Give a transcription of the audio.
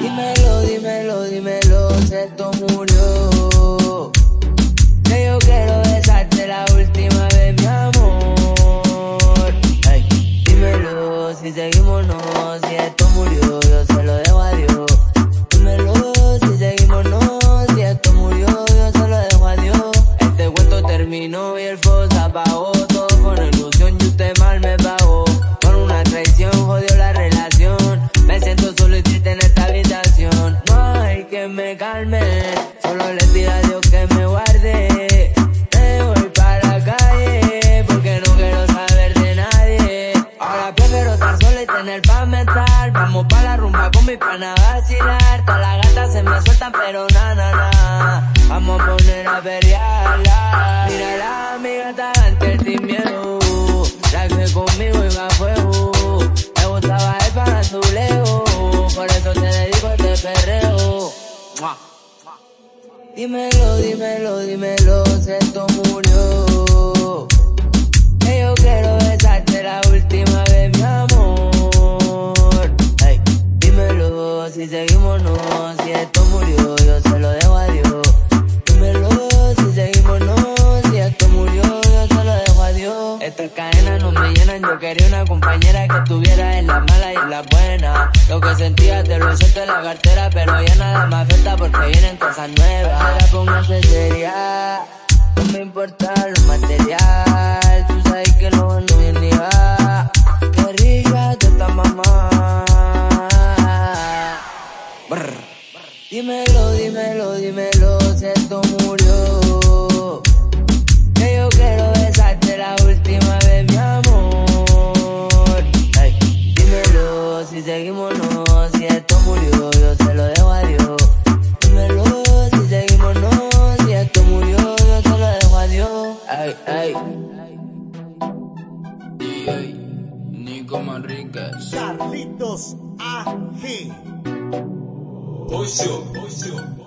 Dímelo, dímelo, dímelo, esto murió. Que yo quiero besarte la última vez, mi amor. Dímelo, si seguimos solo le pido a Dios que me guarde. Me voy para la calle, porque no quiero saber de nadie. Ahora prefiero estar sola y tener paz mental. Vamos pa' la rumba con mi pana a vacilar. Todas las gatas se me sueltan, pero na, na, na. Vamos a poner a pelearla. Mira la amiga está antes sin miedo. La que conmigo iba a fuego. Me gustaba el para su leo. Por eso te dedico este perreo. Mua. Dímelo, dímelo, dímelo, si esto murió. Que yo quiero besarte la última vez, mi amor. Ey, dímelo, si seguimos no, si esto murió, yo se lo dejo a Dios. Dímelo, si seguimos no, quería una compañera que estuviera en la mala y en la buena. Lo que sentía te lo siento en la cartera, pero ya nada más afecta porque vienen cosas nuevas. Ahora póngase seria, no me importa lo material. Tú sabes que lo bueno viene ni va. Qué rica te esta mamá. Brr. Dímelo, dímelo, dímelo, si si esto murió, yo se lo dejo a Dios. Dímelo, si seguimos no, si esto murió, yo se lo dejo a Dios. Ay, ay. DJ Nico. Carlitos AG. Ocio, ocio.